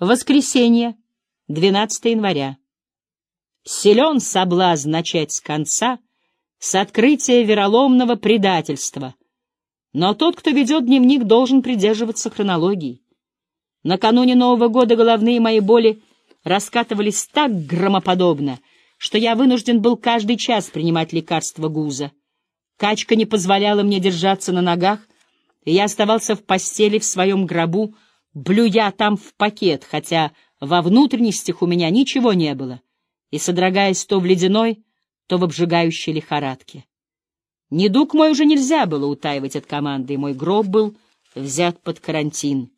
Воскресенье, 12 января. Силен соблазн начать с конца, с открытия вероломного предательства. Но тот, кто ведет дневник, должен придерживаться хронологии. Накануне Нового года головные мои боли раскатывались так громоподобно, что я вынужден был каждый час принимать лекарства гуза. Качка не позволяла мне держаться на ногах, и я оставался в постели в своем гробу, блюя там в пакет, хотя во внутренностях у меня ничего не было, и содрогаясь то в ледяной, то в обжигающей лихорадке. Недуг мой уже нельзя было утаивать от команды, и мой гроб был взят под карантин.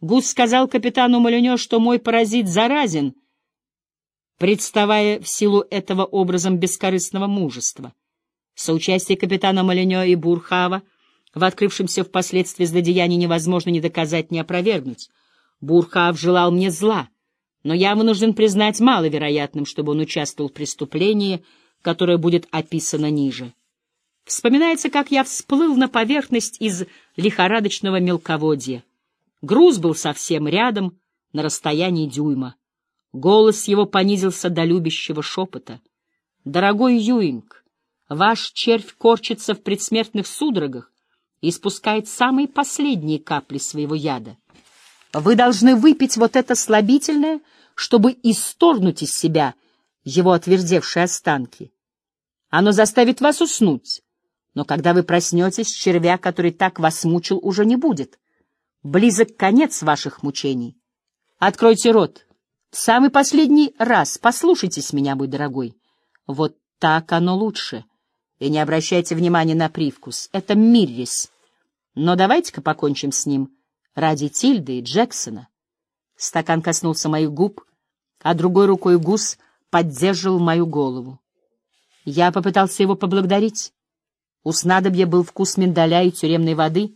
Гус сказал капитану Малюнё, что мой паразит заразен, представая в силу этого образом бескорыстного мужества. Соучастие капитана Малюнё и Бурхава в открывшемся впоследствии злодеянии невозможно ни доказать, ни опровергнуть. Бурхав желал мне зла, но я вынужден признать маловероятным, чтобы он участвовал в преступлении, которое будет описано ниже. Вспоминается, как я всплыл на поверхность из лихорадочного мелководья. Груз был совсем рядом, на расстоянии дюйма. Голос его понизился до любящего шепота. «Дорогой Юинг, ваш червь корчится в предсмертных судорогах, и испускает самые последние капли своего яда. Вы должны выпить вот это слабительное, чтобы исторгнуть из себя его отвердевшие останки. Оно заставит вас уснуть, но когда вы проснетесь, червя, который так вас мучил, уже не будет. Близок конец ваших мучений. Откройте рот. В самый последний раз послушайтесь меня, мой дорогой. Вот так оно лучше. И не обращайте внимания на привкус. Это миррис. Но давайте-ка покончим с ним ради Тильды и Джексона. Стакан коснулся моих губ, а другой рукой гус поддерживал мою голову. Я попытался его поблагодарить. У снадобья был вкус миндаля и тюремной воды.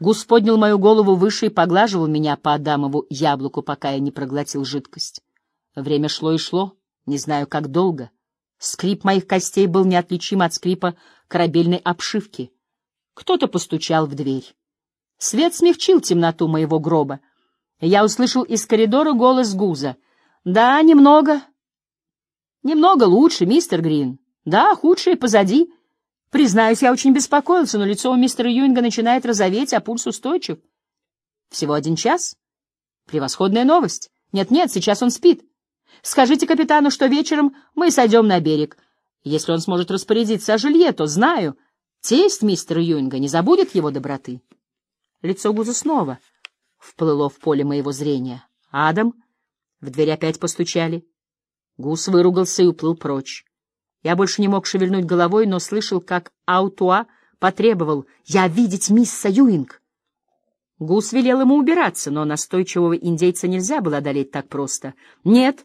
Гус поднял мою голову выше и поглаживал меня по Адамову яблоку, пока я не проглотил жидкость. Время шло и шло, не знаю, как долго. Скрип моих костей был неотличим от скрипа корабельной обшивки — кто-то постучал в дверь. Свет смягчил темноту моего гроба. Я услышал из коридора голос Гуза. «Да, немного. Немного лучше, мистер Грин. Да, худшее позади. Признаюсь, я очень беспокоился, но лицо у мистера Юинга начинает розоветь, а пульс устойчив. Всего один час? Превосходная новость. Нет-нет, сейчас он спит. Скажите капитану, что вечером мы сойдем на берег. Если он сможет распорядиться о жилье, то знаю...» Тесть мистера Юинга не забудет его доброты. Лицо Гуза снова вплыло в поле моего зрения. «Адам!» В дверь опять постучали. Гус выругался и уплыл прочь. Я больше не мог шевельнуть головой, но слышал, как Аутуа потребовал «Я видеть мисса Юинг!» Гус велел ему убираться, но настойчивого индейца нельзя было одолеть так просто. «Нет,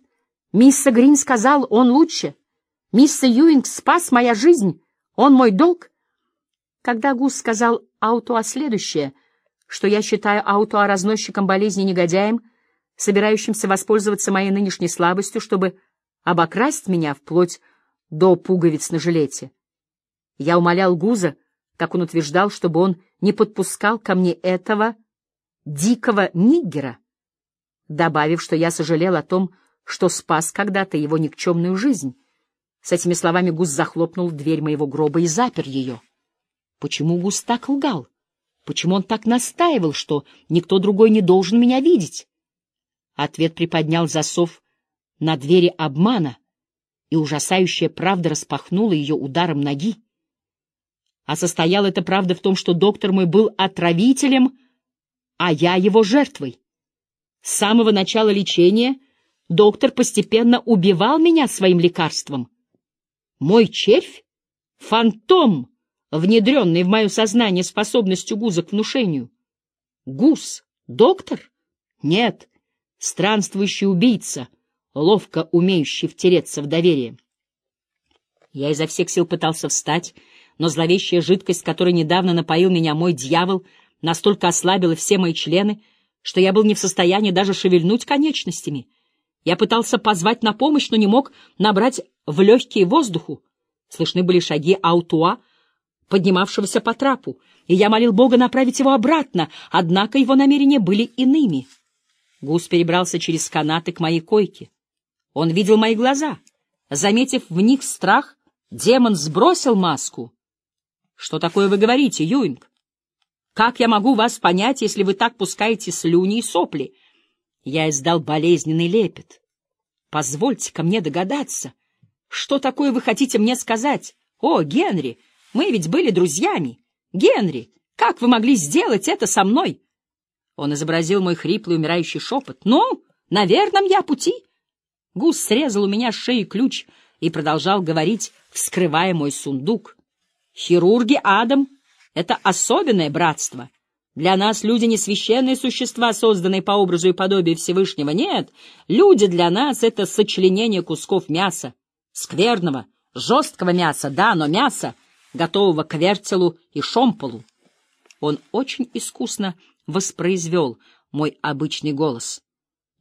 мисса Грин сказал, он лучше. Мисса Юинг спас моя жизнь, он мой долг. Когда Гус сказал Аутуа следующее, что я считаю Аутуа разносчиком болезни негодяем, собирающимся воспользоваться моей нынешней слабостью, чтобы обокрасть меня вплоть до пуговиц на жилете. Я умолял Гуза, как он утверждал, чтобы он не подпускал ко мне этого дикого ниггера, добавив, что я сожалел о том, что спас когда-то его никчемную жизнь. С этими словами Гуз захлопнул дверь моего гроба и запер ее. Почему Гус так лгал? Почему он так настаивал, что никто другой не должен меня видеть? Ответ приподнял засов на двери обмана, и ужасающая правда распахнула ее ударом ноги. А состояла эта правда в том, что доктор мой был отравителем, а я его жертвой. С самого начала лечения доктор постепенно убивал меня своим лекарством. Мой червь — фантом! Внедренной в мое сознание способностью гуза к внушению. Гуз? Доктор? Нет, странствующий убийца, ловко умеющий втереться в доверие. Я изо всех сил пытался встать, но зловещая жидкость, которой недавно напоил меня мой дьявол, настолько ослабила все мои члены, что я был не в состоянии даже шевельнуть конечностями. Я пытался позвать на помощь, но не мог набрать в легкие воздуху. Слышны были шаги Аутуа, поднимавшегося по трапу, и я молил Бога направить его обратно, однако его намерения были иными. Гус перебрался через канаты к моей койке. Он видел мои глаза. Заметив в них страх, демон сбросил маску. — Что такое вы говорите, Юинг? Как я могу вас понять, если вы так пускаете слюни и сопли? Я издал болезненный лепет. Позвольте ко мне догадаться. Что такое вы хотите мне сказать? О, Генри, мы ведь были друзьями. Генри, как вы могли сделать это со мной? Он изобразил мой хриплый умирающий шепот. Ну, на верном я пути. Гус срезал у меня с шеи ключ и продолжал говорить, вскрывая мой сундук. Хирурги Адам — это особенное братство. Для нас люди не священные существа, созданные по образу и подобию Всевышнего. Нет, люди для нас — это сочленение кусков мяса. Скверного, жесткого мяса, да, но мяса, готового к вертелу и шомполу. Он очень искусно воспроизвел мой обычный голос.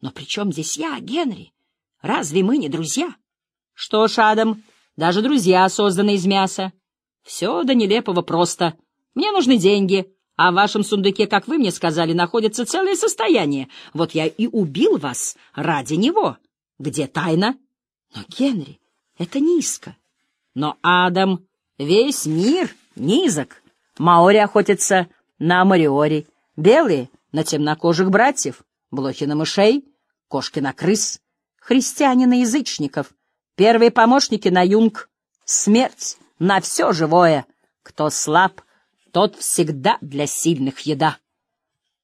Но при чем здесь я, Генри? Разве мы не друзья? Что ж, Адам, даже друзья созданы из мяса. Все до нелепого просто. Мне нужны деньги, а в вашем сундуке, как вы мне сказали, находится целое состояние. Вот я и убил вас ради него. Где тайна? Но, Генри, это низко. Но, Адам, весь мир низок. Маори охотятся на Мариори, белые — на темнокожих братьев, блохи на мышей, кошки на крыс, христиане на язычников, первые помощники на юнг, смерть на все живое. Кто слаб, тот всегда для сильных еда.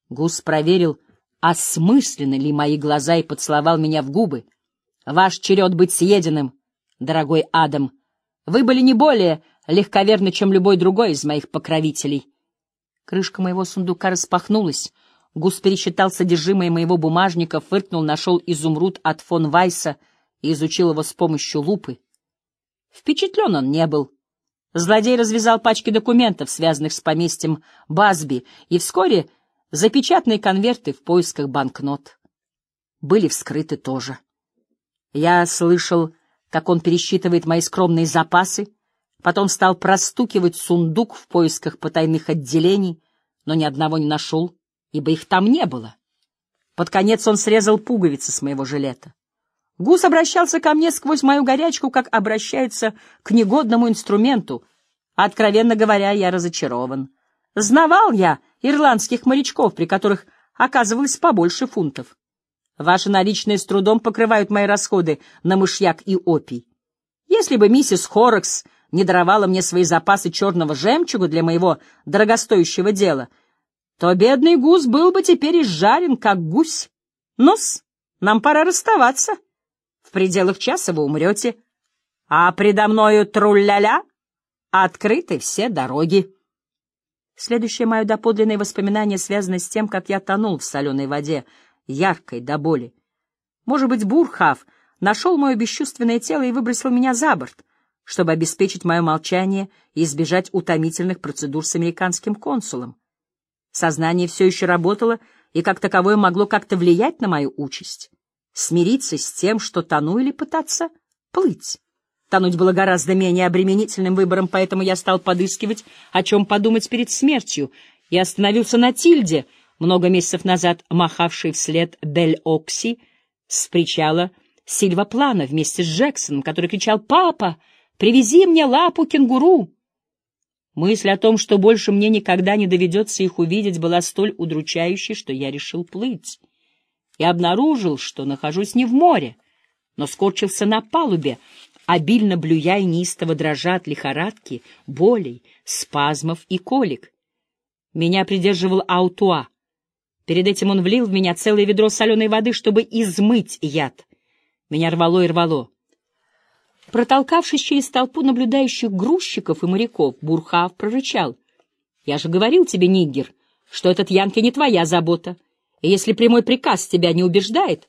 Гус проверил, осмысленны ли мои глаза, и поцеловал меня в губы. Ваш черед быть съеденным, дорогой Адам. Вы были не более легковерны, чем любой другой из моих покровителей. Крышка моего сундука распахнулась. Гус пересчитал содержимое моего бумажника, фыркнул, нашел изумруд от фон Вайса и изучил его с помощью лупы. Впечатлен он не был. Злодей развязал пачки документов, связанных с поместьем Базби, и вскоре запечатанные конверты в поисках банкнот. Были вскрыты тоже. Я слышал, как он пересчитывает мои скромные запасы, потом стал простукивать сундук в поисках потайных отделений, но ни одного не нашел ибо их там не было. Под конец он срезал пуговицы с моего жилета. Гус обращался ко мне сквозь мою горячку, как обращается к негодному инструменту. Откровенно говоря, я разочарован. Знавал я ирландских морячков, при которых оказывалось побольше фунтов. Ваши наличные с трудом покрывают мои расходы на мышьяк и опий. Если бы миссис Хорекс не даровала мне свои запасы черного жемчуга для моего дорогостоящего дела — то бедный гус был бы теперь изжарен, как гусь. Нос, нам пора расставаться. В пределах часа вы умрете, а предо мною трулляля открыты все дороги. Следующее мое доподлинное воспоминание связано с тем, как я тонул в соленой воде, яркой до боли. Может быть, Бурхав нашел мое бесчувственное тело и выбросил меня за борт, чтобы обеспечить мое молчание и избежать утомительных процедур с американским консулом. Сознание все еще работало и как таковое могло как-то влиять на мою участь. Смириться с тем, что тону, или пытаться плыть. Тонуть было гораздо менее обременительным выбором, поэтому я стал подыскивать, о чем подумать перед смертью, и остановился на Тильде, много месяцев назад махавшей вслед Бель-Окси с причала Сильваплана вместе с Джексоном, который кричал «Папа, привези мне лапу кенгуру!» Мысль о том, что больше мне никогда не доведется их увидеть, была столь удручающей, что я решил плыть. И обнаружил, что нахожусь не в море, но скорчился на палубе, обильно блюя и неистово дрожа от лихорадки, болей, спазмов и колик. Меня придерживал Аутуа. Перед этим он влил в меня целое ведро соленой воды, чтобы измыть яд. Меня рвало и рвало. Протолкавшись через толпу наблюдающих грузчиков и моряков, Бурхав прорычал. — Я же говорил тебе, Ниггер, что этот Янки не твоя забота, и если прямой приказ тебя не убеждает...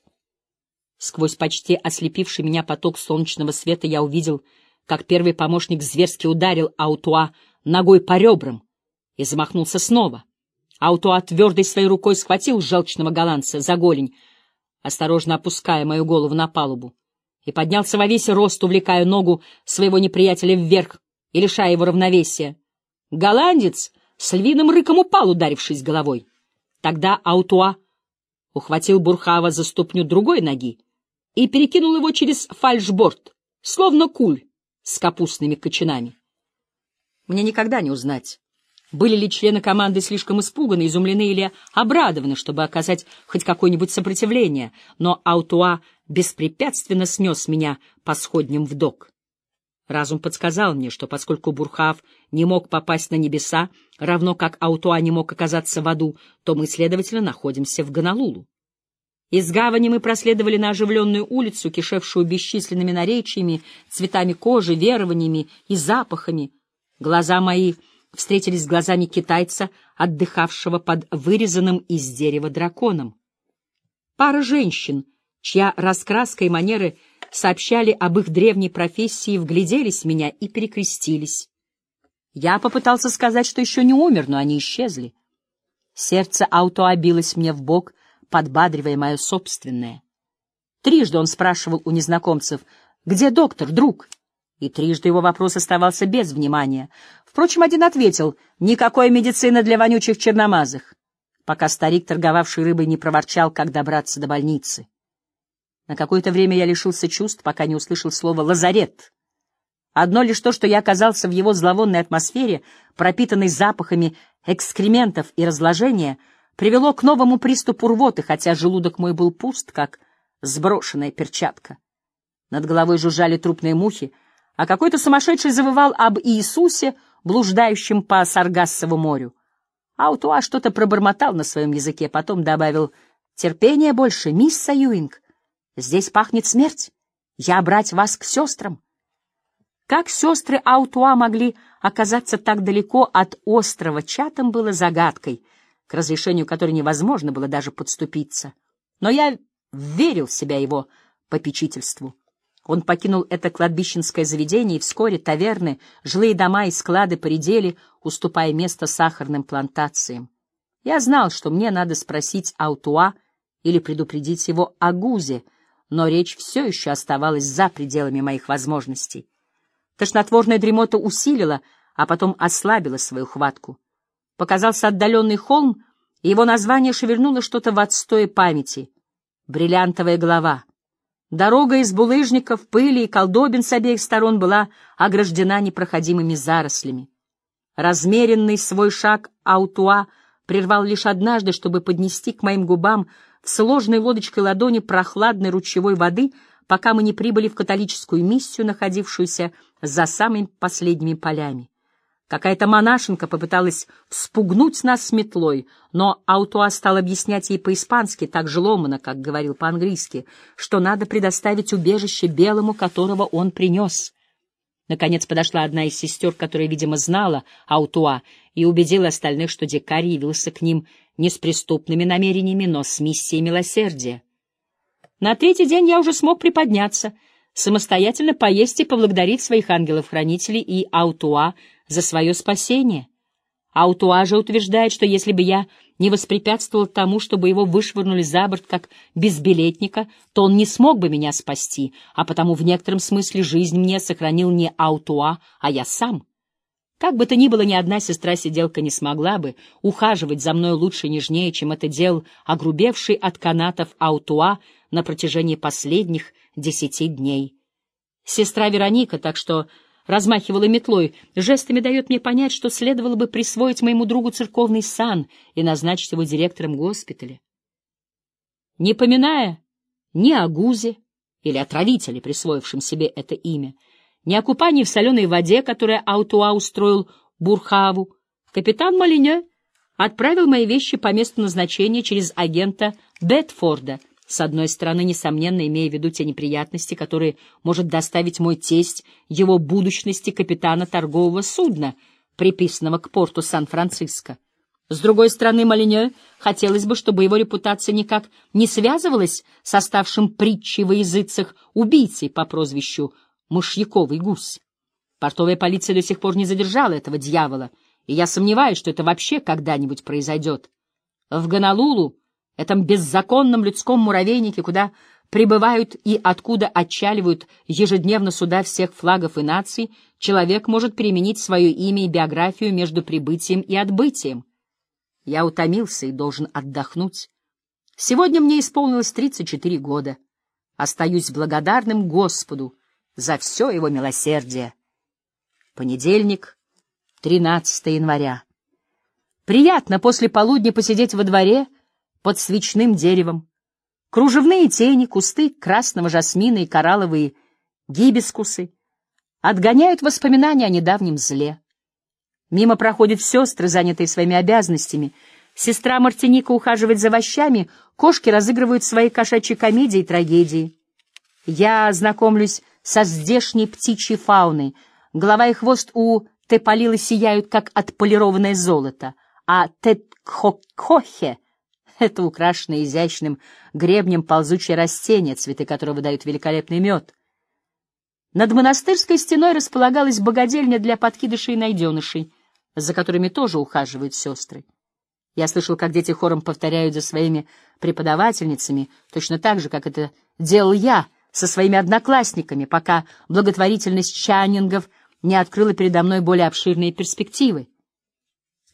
Сквозь почти ослепивший меня поток солнечного света я увидел, как первый помощник зверски ударил Аутуа ногой по ребрам и замахнулся снова. Аутуа твердой своей рукой схватил желчного голландца за голень, осторожно опуская мою голову на палубу и поднялся во весь рост, увлекая ногу своего неприятеля вверх и лишая его равновесия. Голландец с львиным рыком упал, ударившись головой. Тогда Аутуа ухватил Бурхава за ступню другой ноги и перекинул его через фальшборд, словно куль с капустными кочанами. Мне никогда не узнать, были ли члены команды слишком испуганы, изумлены или обрадованы, чтобы оказать хоть какое-нибудь сопротивление, но Аутуа беспрепятственно снес меня по сходням в док. Разум подсказал мне, что поскольку Бурхав не мог попасть на небеса, равно как Аутуа не мог оказаться в аду, то мы, следовательно, находимся в Гонолулу. Из гавани мы проследовали на оживленную улицу, кишевшую бесчисленными наречиями, цветами кожи, верованиями и запахами. Глаза мои встретились с глазами китайца, отдыхавшего под вырезанным из дерева драконом. Пара женщин, чья раскраска и манеры — сообщали об их древней профессии, вгляделись в меня и перекрестились. Я попытался сказать, что еще не умер, но они исчезли. Сердце ауто обилось мне в бок, подбадривая мое собственное. Трижды он спрашивал у незнакомцев, «Где доктор, друг?» И трижды его вопрос оставался без внимания. Впрочем, один ответил, «Никакой медицины для вонючих черномазых», пока старик, торговавший рыбой, не проворчал, как добраться до больницы. На какое-то время я лишился чувств, пока не услышал слово «лазарет». Одно лишь то, что я оказался в его зловонной атмосфере, пропитанной запахами экскрементов и разложения, привело к новому приступу рвоты, хотя желудок мой был пуст, как сброшенная перчатка. Над головой жужжали трупные мухи, а какой-то сумасшедший завывал об Иисусе, блуждающем по Саргассову морю. Аутуа что-то пробормотал на своем языке, потом добавил «Терпения больше, мисс Саюинг». Здесь пахнет смерть. Я брать вас к сестрам. Как сестры Аутуа могли оказаться так далеко от острова Чатам было загадкой, к разрешению которой невозможно было даже подступиться. Но я верил в себя его попечительству. Он покинул это кладбищенское заведение, и вскоре таверны, жилые дома и склады поредели, уступая место сахарным плантациям. Я знал, что мне надо спросить Аутуа или предупредить его о Гузе — но речь все еще оставалась за пределами моих возможностей. Тошнотворная дремота усилила, а потом ослабила свою хватку. Показался отдаленный холм, и его название шевельнуло что-то в отстое памяти. Бриллиантовая голова. Дорога из булыжников, пыли и колдобин с обеих сторон была ограждена непроходимыми зарослями. Размеренный свой шаг Аутуа прервал лишь однажды, чтобы поднести к моим губам в сложной лодочкой ладони прохладной ручьевой воды, пока мы не прибыли в католическую миссию, находившуюся за самыми последними полями. Какая-то монашенка попыталась вспугнуть нас с метлой, но Аутуа стал объяснять ей по-испански, так же ломано, как говорил по-английски, что надо предоставить убежище белому, которого он принес. Наконец подошла одна из сестер, которая, видимо, знала Аутуа, и убедила остальных, что дикарь явился к ним не с преступными намерениями, но с миссией милосердия. На третий день я уже смог приподняться, самостоятельно поесть и поблагодарить своих ангелов-хранителей и Аутуа за свое спасение. Аутуа же утверждает, что если бы я не воспрепятствовал тому, чтобы его вышвырнули за борт как безбилетника, то он не смог бы меня спасти, а потому в некотором смысле жизнь мне сохранил не Аутуа, а я сам. Как бы то ни было, ни одна сестра-сиделка не смогла бы ухаживать за мной лучше и нежнее, чем это делал огрубевший от канатов Аутуа на протяжении последних десяти дней. Сестра Вероника, так что размахивала метлой, жестами дает мне понять, что следовало бы присвоить моему другу церковный сан и назначить его директором госпиталя. Не поминая ни о Гузе или отравителе, присвоившем себе это имя, ни о купании в соленой воде, которое Аутуа устроил Бурхаву, капитан Малине отправил мои вещи по месту назначения через агента Бетфорда, с одной стороны, несомненно, имея в виду те неприятности, которые может доставить мой тесть его будущности капитана торгового судна, приписанного к порту Сан-Франциско. С другой стороны, Малине хотелось бы, чтобы его репутация никак не связывалась с оставшим притчей во языцах убийцей по прозвищу мышьяковый гусь. Портовая полиция до сих пор не задержала этого дьявола, и я сомневаюсь, что это вообще когда-нибудь произойдет. В Гонолулу, этом беззаконном людском муравейнике, куда прибывают и откуда отчаливают ежедневно суда всех флагов и наций, человек может переменить свое имя и биографию между прибытием и отбытием. Я утомился и должен отдохнуть. Сегодня мне исполнилось 34 года. Остаюсь благодарным Господу за все его милосердие. Понедельник, 13 января. Приятно после полудня посидеть во дворе под свечным деревом. Кружевные тени, кусты красного жасмина и коралловые гибискусы отгоняют воспоминания о недавнем зле. Мимо проходят сестры, занятые своими обязанностями. Сестра Мартиника ухаживает за овощами, кошки разыгрывают свои кошачьи комедии и трагедии. Я знакомлюсь со здешней птичьей фауной. Голова и хвост у теполилы сияют, как отполированное золото, а тетхокхохе — это украшенное изящным гребнем ползучее растение, цветы которого дают великолепный мед. Над монастырской стеной располагалась богадельня для подкидышей и найденышей, за которыми тоже ухаживают сестры. Я слышал, как дети хором повторяют за своими преподавательницами, точно так же, как это делал я — со своими одноклассниками, пока благотворительность Чаннингов не открыла передо мной более обширные перспективы.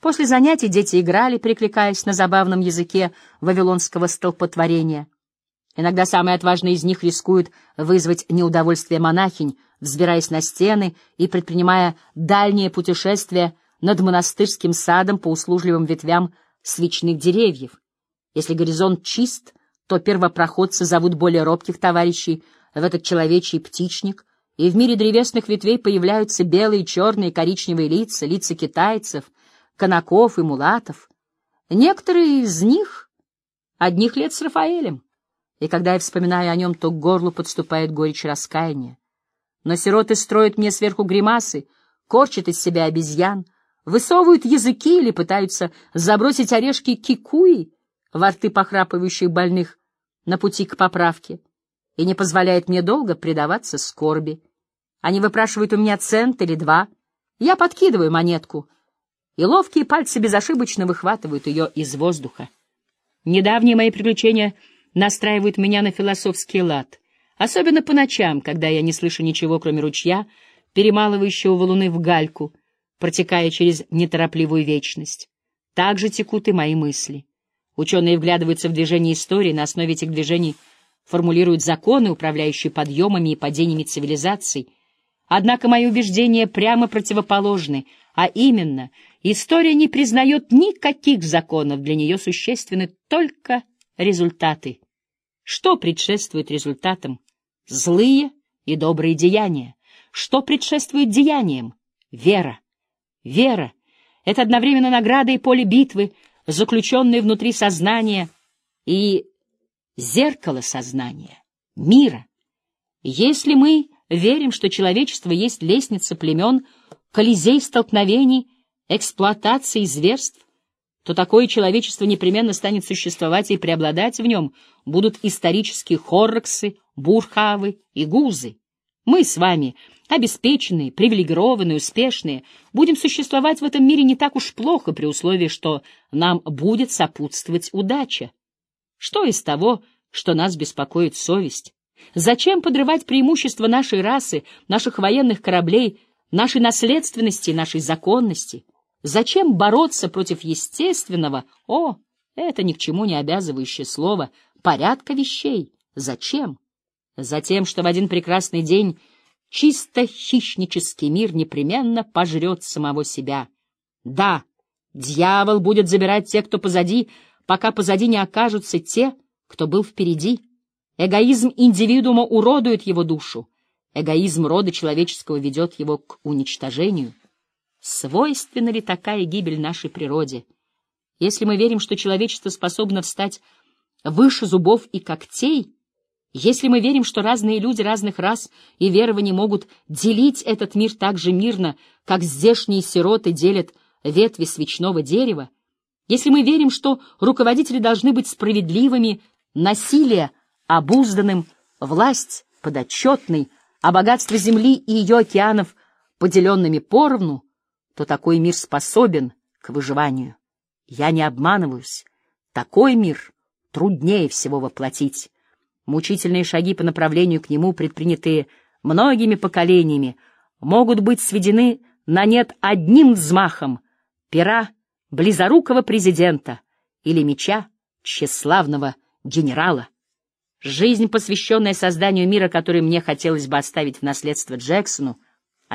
После занятий дети играли, прикликаясь на забавном языке вавилонского столпотворения. Иногда самые отважные из них рискуют вызвать неудовольствие монахинь, взбираясь на стены и предпринимая дальние путешествия над монастырским садом по услужливым ветвям свечных деревьев. Если горизонт чист — то первопроходцы зовут более робких товарищей в этот человечий птичник, и в мире древесных ветвей появляются белые, черные, коричневые лица, лица китайцев, канаков и мулатов. Некоторые из них одних лет с Рафаэлем, и когда я вспоминаю о нем, то к горлу подступает горечь раскаяния. Но сироты строят мне сверху гримасы, корчат из себя обезьян, высовывают языки или пытаются забросить орешки кикуи, во рты похрапывающих больных на пути к поправке и не позволяет мне долго предаваться скорби. Они выпрашивают у меня цент или два. Я подкидываю монетку, и ловкие пальцы безошибочно выхватывают ее из воздуха. Недавние мои приключения настраивают меня на философский лад, особенно по ночам, когда я не слышу ничего, кроме ручья, перемалывающего валуны в гальку, протекая через неторопливую вечность. Так же текут и мои мысли. Ученые вглядываются в движение истории, на основе этих движений формулируют законы, управляющие подъемами и падениями цивилизаций. Однако мои убеждения прямо противоположны, а именно, история не признает никаких законов, для нее существенны только результаты. Что предшествует результатам? Злые и добрые деяния. Что предшествует деяниям? Вера. Вера — это одновременно награда и поле битвы, заключенные внутри сознания и зеркало сознания, мира. Если мы верим, что человечество есть лестница племен, колизей столкновений, эксплуатации зверств, то такое человечество непременно станет существовать и преобладать в нем будут исторические хорроксы, бурхавы и гузы. Мы с вами — обеспеченные, привилегированные, успешные, будем существовать в этом мире не так уж плохо при условии, что нам будет сопутствовать удача. Что из того, что нас беспокоит совесть? Зачем подрывать преимущества нашей расы, наших военных кораблей, нашей наследственности, нашей законности? Зачем бороться против естественного, о, это ни к чему не обязывающее слово, порядка вещей? Зачем? Затем, что в один прекрасный день чисто хищнический мир непременно пожрет самого себя. Да, дьявол будет забирать тех, кто позади, пока позади не окажутся те, кто был впереди. Эгоизм индивидуума уродует его душу. Эгоизм рода человеческого ведет его к уничтожению. Свойственна ли такая гибель нашей природе? Если мы верим, что человечество способно встать выше зубов и когтей, если мы верим, что разные люди разных рас и верований могут делить этот мир так же мирно, как здешние сироты делят ветви свечного дерева, если мы верим, что руководители должны быть справедливыми, насилие обузданным, власть подотчетной, а богатство земли и ее океанов поделенными поровну, то такой мир способен к выживанию. Я не обманываюсь. Такой мир труднее всего воплотить. Мучительные шаги по направлению к нему, предпринятые многими поколениями, могут быть сведены на нет одним взмахом пера близорукого президента или меча тщеславного генерала. Жизнь, посвященная созданию мира, который мне хотелось бы оставить в наследство Джексону,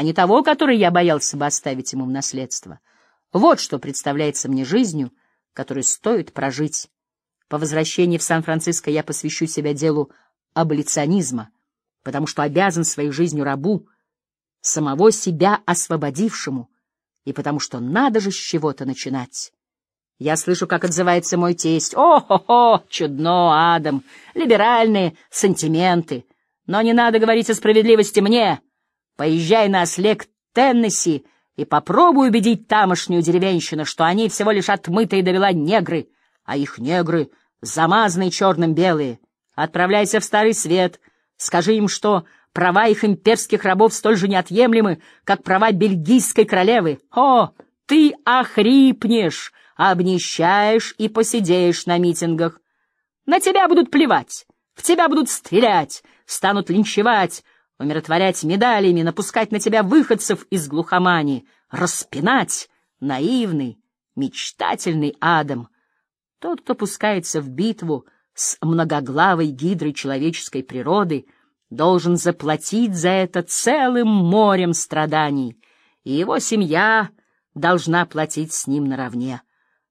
а не того, который я боялся бы оставить ему в наследство. Вот что представляется мне жизнью, которую стоит прожить. По возвращении в Сан-Франциско я посвящу себя делу аболиционизма, потому что обязан своей жизнью рабу, самого себя освободившему, и потому что надо же с чего-то начинать. Я слышу, как отзывается мой тесть. О-хо-хо, чудно, Адам, либеральные сантименты. Но не надо говорить о справедливости мне. Поезжай на ослег Теннесси и попробуй убедить тамошнюю деревенщину, что они всего лишь отмытые довела негры, а их негры замазанные черным белые. Отправляйся в Старый Свет, скажи им, что права их имперских рабов столь же неотъемлемы, как права бельгийской королевы. О, ты охрипнешь, обнищаешь и посидеешь на митингах. На тебя будут плевать, в тебя будут стрелять, станут линчевать, умиротворять медалями, напускать на тебя выходцев из глухомани, распинать наивный, мечтательный адом. Тот, кто пускается в битву с многоглавой гидрой человеческой природы, должен заплатить за это целым морем страданий, и его семья должна платить с ним наравне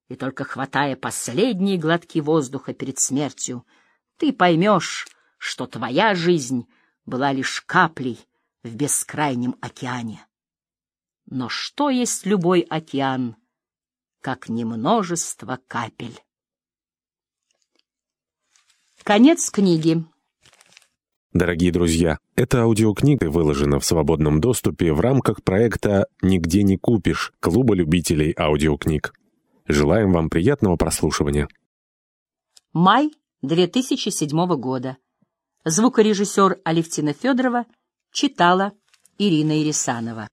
и только хватая последние глотки воздуха перед смертью, ты поймешь, что твоя жизнь была лишь каплей в бескрайнем океане. Но что есть любой океан, как немножество капель? Конец книги. Дорогие друзья, эта аудиокнига выложена в свободном доступе в рамках проекта «Нигде не купишь» Клуба любителей аудиокниг. Желаем вам приятного прослушивания. Май 2007 года. Звукорежиссер Алевтина Федорова читала Ирина Ирисанова.